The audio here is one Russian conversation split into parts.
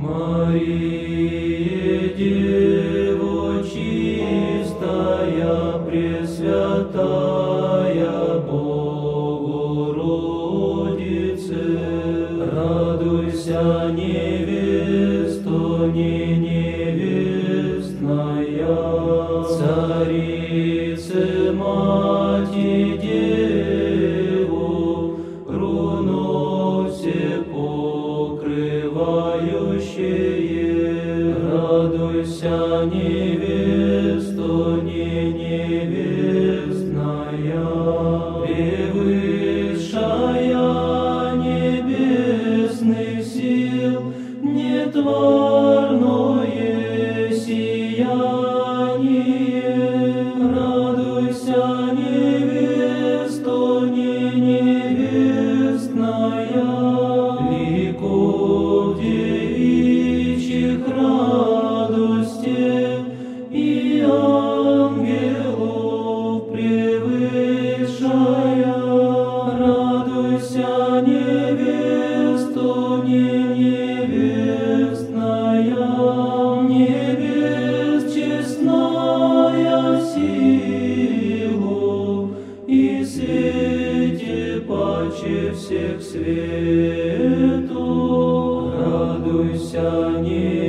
Мария, Дева чистая, Пресвятая Богородице, радуйся, невесто, не невестная, царице, мати, деву, радуйся, невесто, не невестная, превысшая небесных сил, нетварное силу и свете паче всех свету. Радуйся, невесто,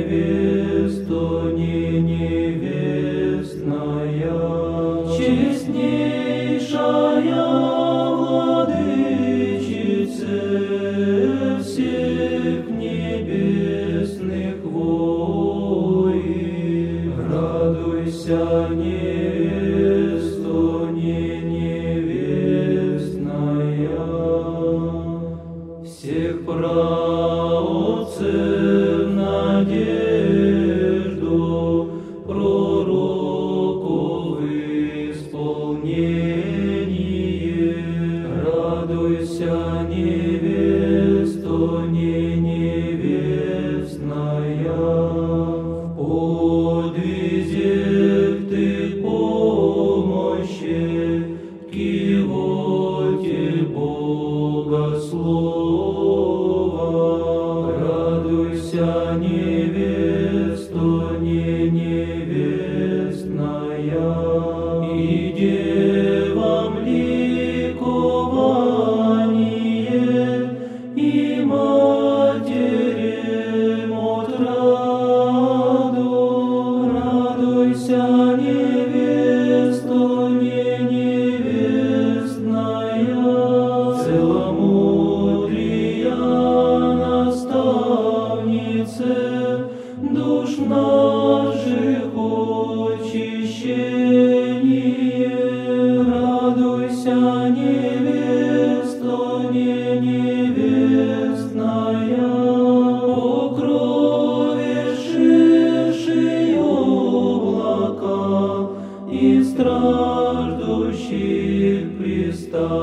невестная, душ наших очищение. Радуйся, невесто, не невестная, покровивши облака и страждущих пристанище.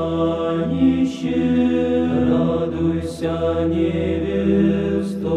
Радуйся, невесто,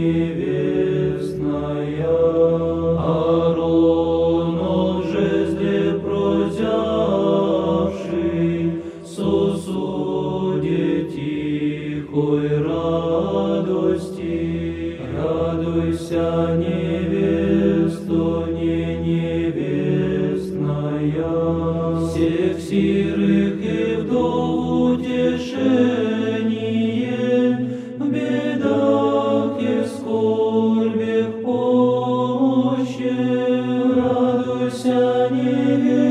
Радуйся, невесто, не невестная, всех сирых и вдов утешение, в бедах и скорбях помощи. Радуйся, невесто,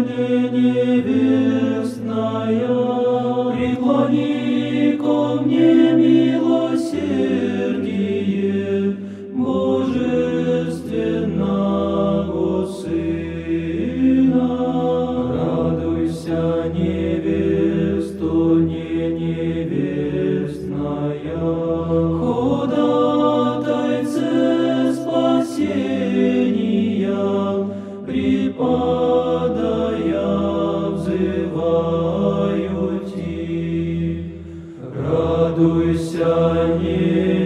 Amen. радуйся, не